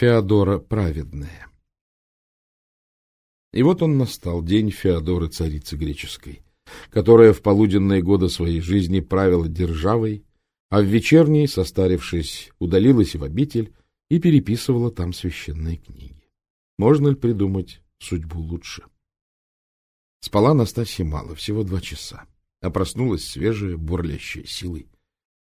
Феодора Праведная. И вот он настал, день Феодоры, царицы греческой, которая в полуденные годы своей жизни правила державой, а в вечерней, состарившись, удалилась в обитель и переписывала там священные книги. Можно ли придумать судьбу лучше? Спала Настасья мало, всего два часа, а проснулась свежая, бурлящая силой.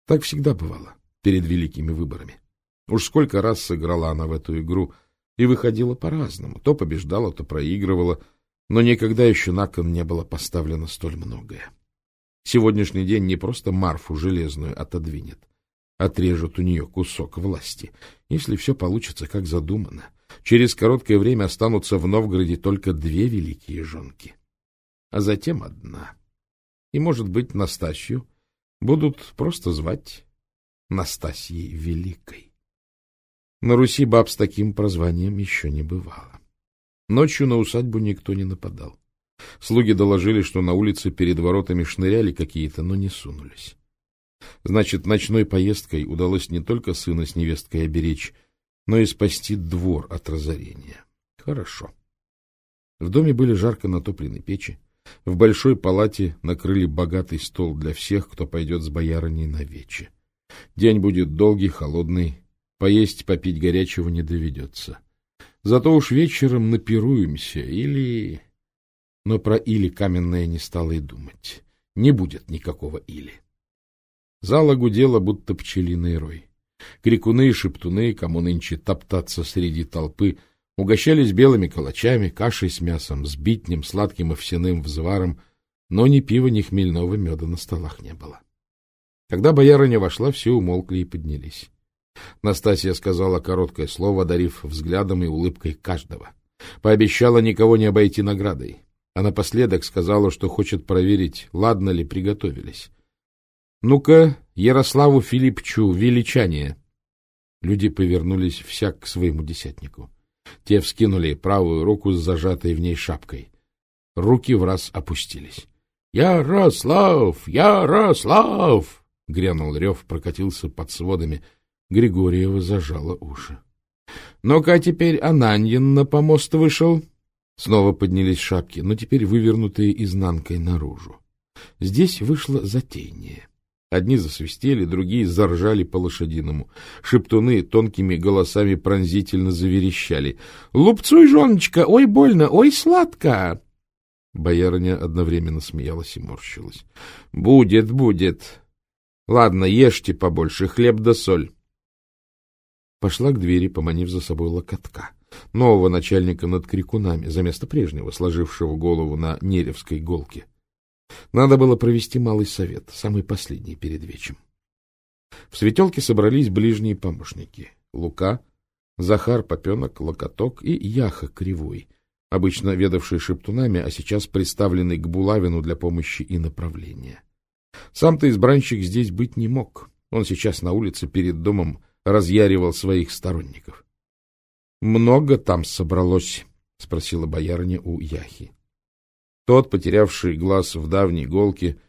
Так всегда бывало перед великими выборами. Уж сколько раз сыграла она в эту игру и выходила по-разному. То побеждала, то проигрывала, но никогда еще на кон не было поставлено столь многое. Сегодняшний день не просто Марфу железную отодвинет, отрежет у нее кусок власти. Если все получится, как задумано, через короткое время останутся в Новгороде только две великие жонки, а затем одна. И, может быть, Настасью будут просто звать Настасьей Великой. На Руси баб с таким прозванием еще не бывало. Ночью на усадьбу никто не нападал. Слуги доложили, что на улице перед воротами шныряли какие-то, но не сунулись. Значит, ночной поездкой удалось не только сына с невесткой оберечь, но и спасти двор от разорения. Хорошо. В доме были жарко натоплены печи. В большой палате накрыли богатый стол для всех, кто пойдет с боярыней на вече. День будет долгий, холодный, Поесть, попить горячего не доведется. Зато уж вечером напируемся или... Но про или каменное не стало и думать. Не будет никакого или. Зала гудела, будто пчелиный рой. Крикуны и шептуны, кому нынче топтаться среди толпы, угощались белыми калачами, кашей с мясом, с битнем, сладким овсяным взваром, но ни пива, ни хмельного меда на столах не было. Когда боярыня вошла, все умолкли и поднялись. Настасья сказала короткое слово, дарив взглядом и улыбкой каждого. Пообещала никого не обойти наградой. А напоследок сказала, что хочет проверить, ладно ли приготовились. — Ну-ка, Ярославу Филиппчу, величание! Люди повернулись всяк к своему десятнику. Те вскинули правую руку с зажатой в ней шапкой. Руки в раз опустились. — Ярослав! Ярослав! — грянул рев, прокатился под сводами — Григорьева зажала уши. — Ну-ка, теперь Ананьин на помост вышел. Снова поднялись шапки, но теперь вывернутые изнанкой наружу. Здесь вышло затейнее. Одни засвистели, другие заржали по-лошадиному. Шептуны тонкими голосами пронзительно заверещали. — Лупцуй, жоночка! Ой, больно! Ой, сладко! Боярыня одновременно смеялась и морщилась. — Будет, будет. Ладно, ешьте побольше, хлеб да соль. Пошла к двери, поманив за собой локотка, нового начальника над крикунами, за место прежнего, сложившего голову на Неревской голке. Надо было провести малый совет, самый последний перед вечем. В светелке собрались ближние помощники — Лука, Захар Попенок, Локоток и Яха Кривой, обычно ведавший шептунами, а сейчас представленный к Булавину для помощи и направления. Сам-то избранщик здесь быть не мог. Он сейчас на улице перед домом разъяривал своих сторонников. — Много там собралось? — спросила боярыня у Яхи. Тот, потерявший глаз в давней голке,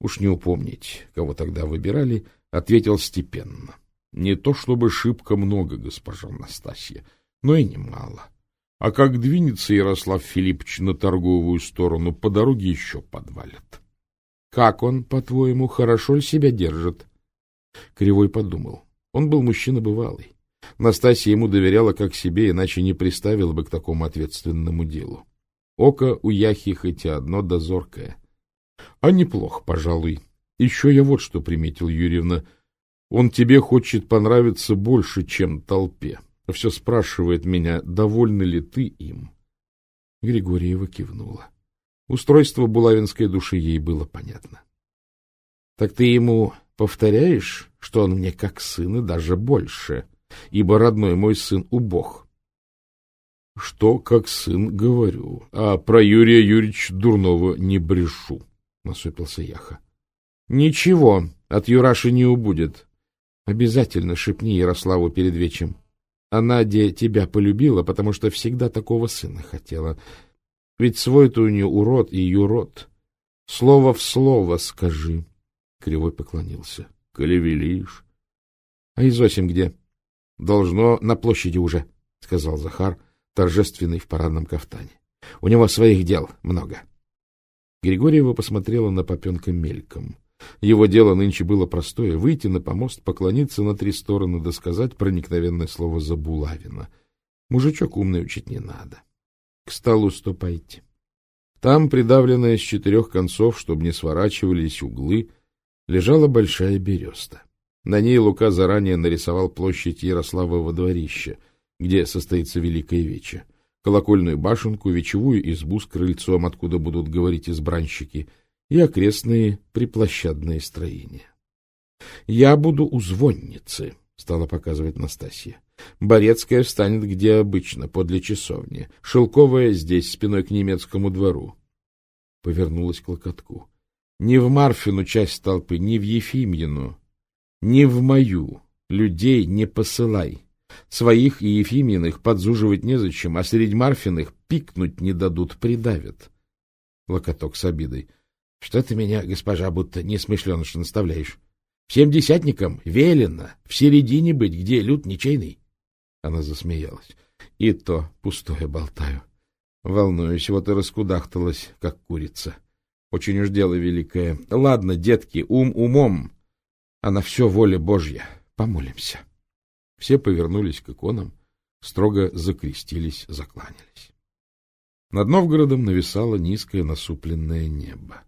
уж не упомнить, кого тогда выбирали, ответил степенно. — Не то чтобы шибко много, госпожа Настасья, но и немало. А как двинется Ярослав Филиппович на торговую сторону, по дороге еще подвалят. — Как он, по-твоему, хорошо ли себя держит? Кривой подумал. Он был мужчина бывалый. Настасья ему доверяла как себе, иначе не приставила бы к такому ответственному делу. Око у Яхи хоть и одно дозоркое. А неплохо, пожалуй. Еще я вот что приметил, Юрьевна. Он тебе хочет понравиться больше, чем толпе. Все спрашивает меня, довольна ли ты им. Григорьева кивнула. Устройство булавинской души ей было понятно. — Так ты ему Повторяешь, что он мне как сын и даже больше, ибо родной мой сын убог. — Что как сын говорю, а про Юрия Юрьевича Дурнова не брешу, — насупился Яха. — Ничего, от Юраши не убудет. Обязательно шепни Ярославу перед вечем. А Надя тебя полюбила, потому что всегда такого сына хотела. Ведь свой-то у нее урод и юрод. Слово в слово скажи. Кривой поклонился. — Коли велишь. — А Изосим где? — Должно на площади уже. — сказал Захар, торжественный в парадном кафтане. — У него своих дел много. Григорьева посмотрела на Попенка мельком. Его дело нынче было простое — выйти на помост, поклониться на три стороны да сказать проникновенное слово Забулавина. Мужичок умный учить не надо. К столу ступайте. Там, придавленная с четырех концов, чтобы не сворачивались углы, лежала большая береста. На ней Лука заранее нарисовал площадь Ярославова дворища, где состоится Великая Веча, колокольную башенку, вечевую избу с крыльцом, откуда будут говорить избранщики, и окрестные приплощадные строения. — Я буду у звонницы, — стала показывать Настасья. Борецкая встанет, где обычно, подле часовни. Шелковая здесь, спиной к немецкому двору. Повернулась к локотку. Не в Марфину часть толпы, не в Ефимьину, не в мою. Людей не посылай. Своих и Ефимьиных подзуживать незачем, а среди Марфиных пикнуть не дадут, придавят. Локоток с обидой. — Что ты меня, госпожа, будто несмышленыш наставляешь? Всем десятникам велено в середине быть, где люд ничейный. Она засмеялась. — И то пустое болтаю. Волнуюсь, вот и раскудахталась, как курица. Очень уж дело великое. Ладно, детки, ум умом, а на все воля Божья. Помолимся. Все повернулись к иконам, строго закрестились, закланялись. Над Новгородом нависало низкое насупленное небо.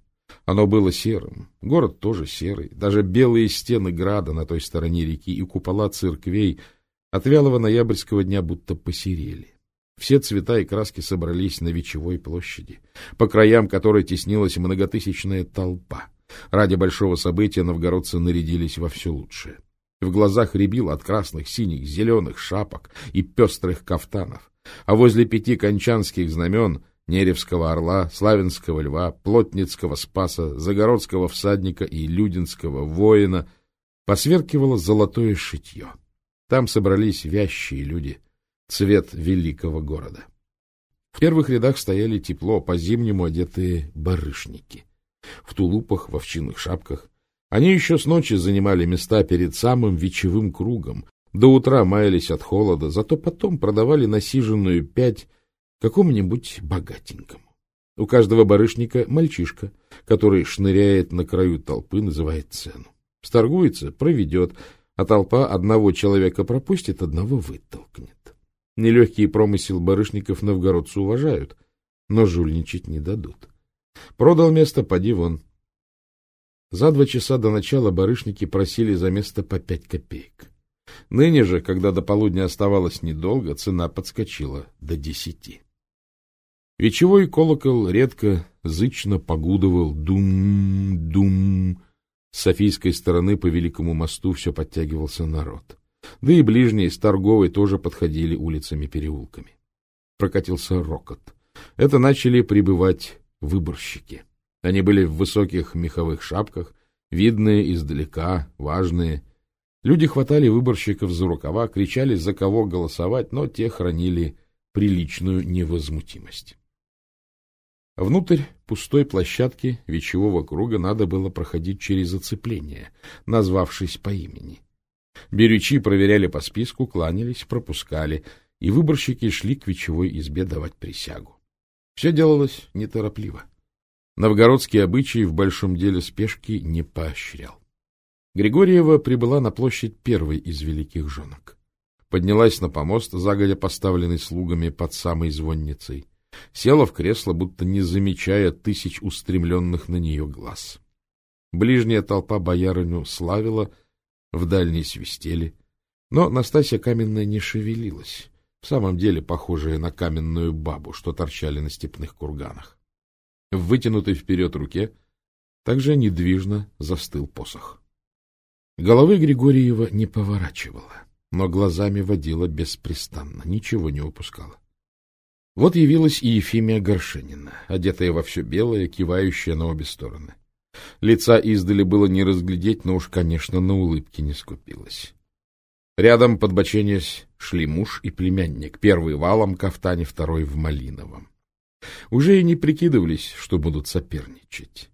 Оно было серым, город тоже серый, даже белые стены града на той стороне реки и купола церквей — от вялого ноябрьского дня будто посерели. Все цвета и краски собрались на Вечевой площади, по краям которой теснилась многотысячная толпа. Ради большого события новгородцы нарядились во все лучшее. В глазах рябило от красных, синих, зеленых шапок и пестрых кафтанов, а возле пяти кончанских знамен Неревского орла, Славянского льва, Плотницкого спаса, Загородского всадника и Людинского воина посверкивало золотое шитье. Там собрались вящие люди, цвет великого города. В первых рядах стояли тепло, по-зимнему одетые барышники. В тулупах, в овчинных шапках. Они еще с ночи занимали места перед самым вечевым кругом, до утра маялись от холода, зато потом продавали насиженную пять какому-нибудь богатенькому. У каждого барышника мальчишка, который шныряет на краю толпы, называет цену. Сторгуется, проведет, а толпа одного человека пропустит, одного вытолкнет. Нелегкий промысел барышников новгородцы уважают, но жульничать не дадут. Продал место, поди вон. За два часа до начала барышники просили за место по пять копеек. Ныне же, когда до полудня оставалось недолго, цена подскочила до десяти. Вечевой колокол редко, зычно погудывал дум-дум, с Софийской стороны по Великому мосту все подтягивался народ. Да и ближние с торговой тоже подходили улицами-переулками. Прокатился рокот. Это начали прибывать выборщики. Они были в высоких меховых шапках, видные издалека, важные. Люди хватали выборщиков за рукава, кричали, за кого голосовать, но те хранили приличную невозмутимость. Внутрь пустой площадки вечевого круга надо было проходить через оцепление, назвавшись по имени. Берючи проверяли по списку, кланялись, пропускали, и выборщики шли к вечевой избе давать присягу. Все делалось неторопливо. Новгородские обычаи в большом деле спешки не поощрял. Григорьева прибыла на площадь первой из великих женок. Поднялась на помост, загодя поставленный слугами под самой звонницей села в кресло, будто не замечая тысяч устремленных на нее глаз. Ближняя толпа боярыню славила, в дальней свистели, но Настасья Каменная не шевелилась, в самом деле похожая на каменную бабу, что торчали на степных курганах. В вытянутой вперед руке также недвижно застыл посох. Головы Григорьева не поворачивала, но глазами водила беспрестанно, ничего не упускала. Вот явилась и Ефимия Горшенина, одетая во все белое, кивающая на обе стороны. Лица издали было не разглядеть, но уж, конечно, на улыбке не скупилась. Рядом, подбоченясь, шли муж и племянник, первый в алом кафтане, второй в малиновом. Уже и не прикидывались, что будут соперничать.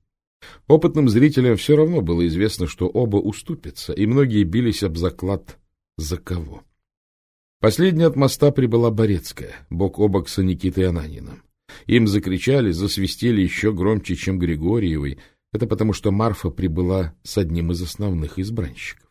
Опытным зрителям все равно было известно, что оба уступятся, и многие бились об заклад за кого. Последняя от моста прибыла Борецкая, бок о бок с Никитой Ананиным. Им закричали, засвистели еще громче, чем Григорьевой. Это потому, что Марфа прибыла с одним из основных избранщиков.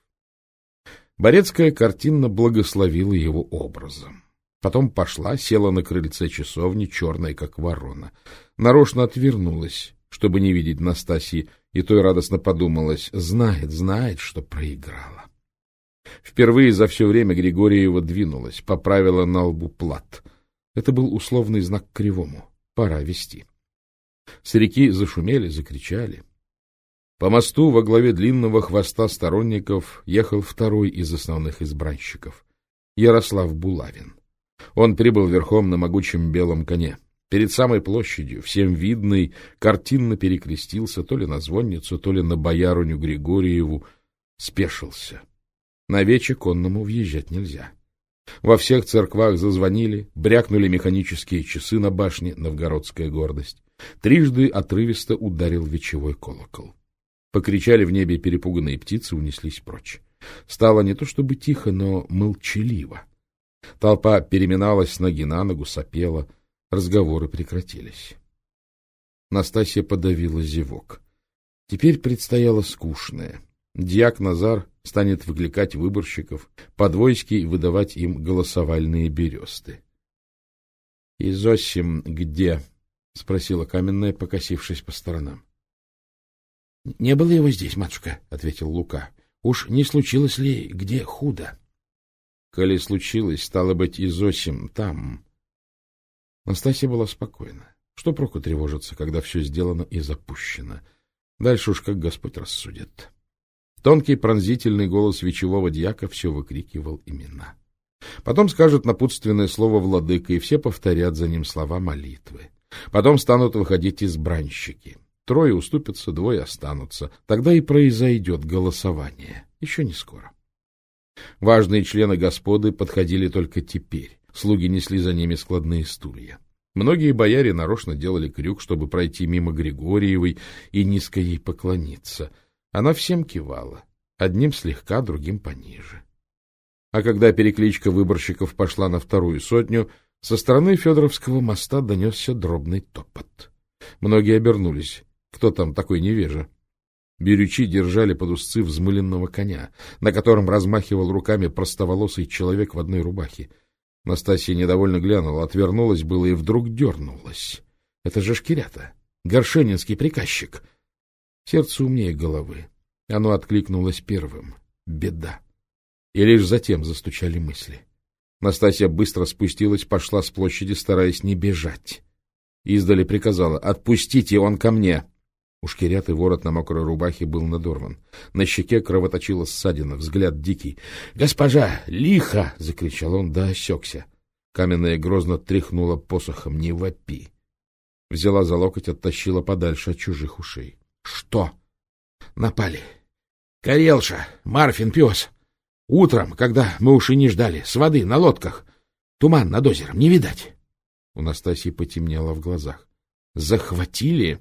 Борецкая картинно благословила его образом. Потом пошла, села на крыльце часовни, черная, как ворона. Нарочно отвернулась, чтобы не видеть Настасьи, и той радостно подумалось, знает, знает, что проиграла. Впервые за все время Григорьева двинулась, поправила на лбу плат. Это был условный знак кривому. Пора вести. С реки зашумели, закричали. По мосту во главе длинного хвоста сторонников ехал второй из основных избранщиков — Ярослав Булавин. Он прибыл верхом на могучем белом коне. Перед самой площадью, всем видный, картинно перекрестился то ли на звонницу, то ли на бояруню Григорьеву, спешился. На вече конному въезжать нельзя. Во всех церквах зазвонили, брякнули механические часы на башне «Новгородская гордость». Трижды отрывисто ударил вечевой колокол. Покричали в небе перепуганные птицы, унеслись прочь. Стало не то чтобы тихо, но молчаливо. Толпа переминалась с ноги на ногу, сопела, разговоры прекратились. Настасья подавила зевок. Теперь предстояло скучное. Дьяк Назар станет выкликать выборщиков, подвойски выдавать им голосовальные бересты. — Изосим где? — спросила каменная, покосившись по сторонам. — Не было его здесь, матушка, — ответил Лука. — Уж не случилось ли где худо? — Коли случилось, стало быть, Изосим там. Настасья была спокойна. Что проку тревожиться, когда все сделано и запущено? Дальше уж как Господь рассудит. Тонкий пронзительный голос вечевого дьяка все выкрикивал имена. Потом скажет напутственное слово владыка, и все повторят за ним слова молитвы. Потом станут выходить избранщики. Трое уступятся, двое останутся. Тогда и произойдет голосование. Еще не скоро. Важные члены господы подходили только теперь. Слуги несли за ними складные стулья. Многие бояре нарочно делали крюк, чтобы пройти мимо Григорьевой и низко ей поклониться — она всем кивала, одним слегка, другим пониже. А когда перекличка выборщиков пошла на вторую сотню, со стороны Федоровского моста донесся дробный топот. Многие обернулись. Кто там такой невежа? Берючи держали под узцы взмыленного коня, на котором размахивал руками простоволосый человек в одной рубахе. Настасья недовольно глянула, отвернулась было и вдруг дернулась. Это же шкирята, горшенинский приказчик — Сердце умнее головы. Оно откликнулось первым. Беда. И лишь затем застучали мысли. Настасья быстро спустилась, пошла с площади, стараясь не бежать. Издали приказала «Отпустите, он ко мне!» У шкирят и ворот на мокрой рубахе был надорван. На щеке кровоточила ссадина, взгляд дикий. «Госпожа, лихо!» — закричал он, да осекся. Каменная грозно тряхнула посохом «Не вопи!» Взяла за локоть, оттащила подальше от чужих ушей. Что? Напали. Карелша, Марфин пес. Утром, когда мы уж и не ждали, с воды на лодках. Туман над озером, не видать. У Настасьи потемнело в глазах. Захватили?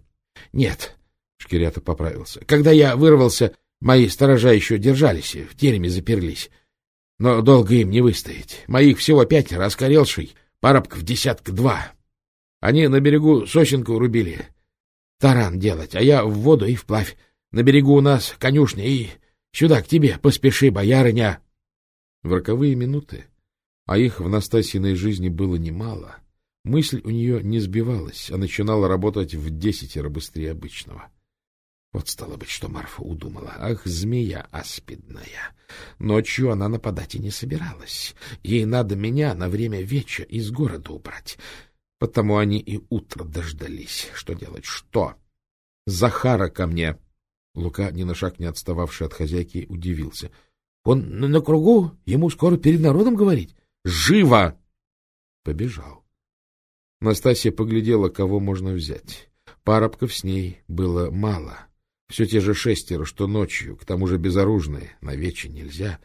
Нет, Шкирята поправился. Когда я вырвался, мои сторожа еще держались, в тереме заперлись. Но долго им не выстоять. Моих всего пятеро, с Карелшей парабков десятка два. Они на берегу сосенку рубили таран делать, а я в воду и вплавь. На берегу у нас конюшня, и сюда, к тебе, поспеши, боярыня. В роковые минуты, а их в Настасьиной жизни было немало, мысль у нее не сбивалась, а начинала работать в десятеро быстрее обычного. Вот стало быть, что Марфа удумала. Ах, змея аспидная! Ночью она нападать и не собиралась. Ей надо меня на время веча из города убрать. Потому они и утро дождались. Что делать? Что? Захара ко мне. Лука, ни на шаг не отстававший от хозяйки, удивился. Он на кругу? Ему скоро перед народом говорить? Живо! Побежал. Настасья поглядела, кого можно взять. Парабков с ней было мало. Все те же шестеро, что ночью, к тому же безоружные, на вече нельзя.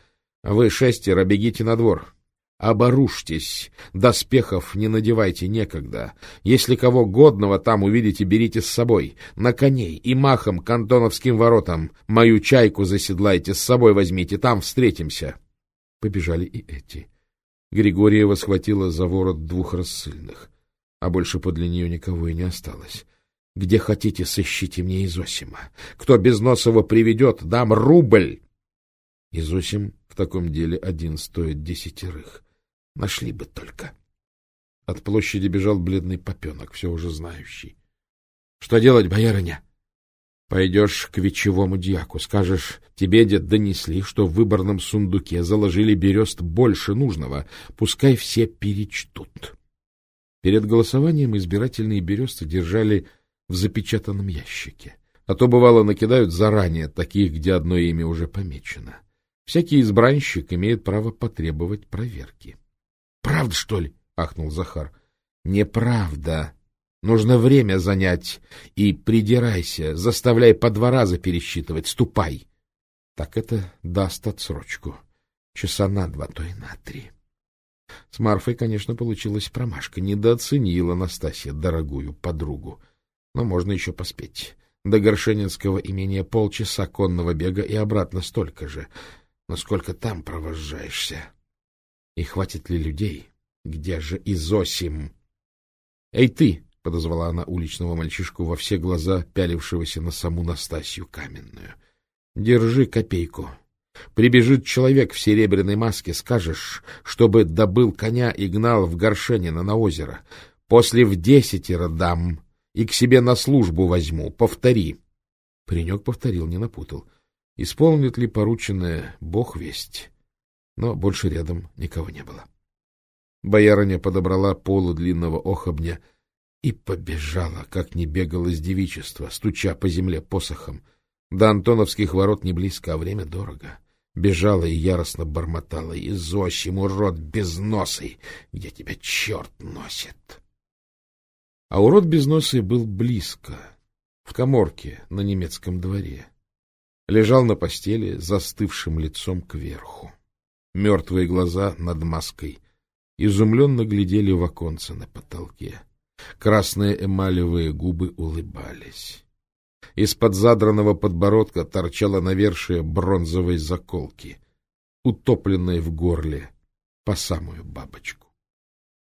А вы шестеро бегите на двор, Оборужьтесь, доспехов не надевайте некогда. Если кого годного там увидите, берите с собой, на коней и махом к Антоновским воротам. Мою чайку заседлайте, с собой возьмите, там встретимся. Побежали и эти. Григорьева схватила за ворот двух рассыльных, а больше подле нее никого и не осталось. — Где хотите, сыщите мне Изосима. Кто без Носова приведет, дам рубль! Изосим в таком деле один стоит десятерых. Нашли бы только. От площади бежал бледный попенок, все уже знающий. — Что делать, боярыня? — Пойдешь к вечевому дьяку, скажешь, тебе, дед, донесли, что в выборном сундуке заложили берест больше нужного, пускай все перечтут. Перед голосованием избирательные бересты держали в запечатанном ящике, а то, бывало, накидают заранее таких, где одно имя уже помечено. Всякий избранщик имеет право потребовать проверки. — Правда, что ли? — ахнул Захар. — Неправда. Нужно время занять. И придирайся, заставляй по два раза пересчитывать. Ступай. Так это даст отсрочку. Часа на два, то и на три. С Марфой, конечно, получилась промашка. Недооценила Настасья дорогую подругу. Но можно еще поспеть. До Горшенинского имения полчаса конного бега и обратно столько же. Но сколько там провожаешься? И хватит ли людей? Где же Изосим? — Эй, ты! — подозвала она уличного мальчишку во все глаза, пялившегося на саму Настасью каменную. — Держи копейку. Прибежит человек в серебряной маске, скажешь, чтобы добыл коня и гнал в Горшенина на озеро. После в десятеро дам и к себе на службу возьму. Повтори. Паренек повторил, не напутал. Исполнит ли порученное Бог весть? Но больше рядом никого не было. Боярыня подобрала полу длинного охобня — и побежала, как не бегала с девичества, стуча по земле посохом. До Антоновских ворот не близко, а время дорого. Бежала и яростно бормотала. «Изосим, урод безносый! Где тебя черт носит?» А урод безносый был близко, в коморке на немецком дворе. Лежал на постели, застывшим лицом кверху. Мертвые глаза над маской изумленно глядели в оконце на потолке. Красные эмалевые губы улыбались. Из-под задранного подбородка торчала навершие бронзовой заколки, утопленной в горле по самую бабочку.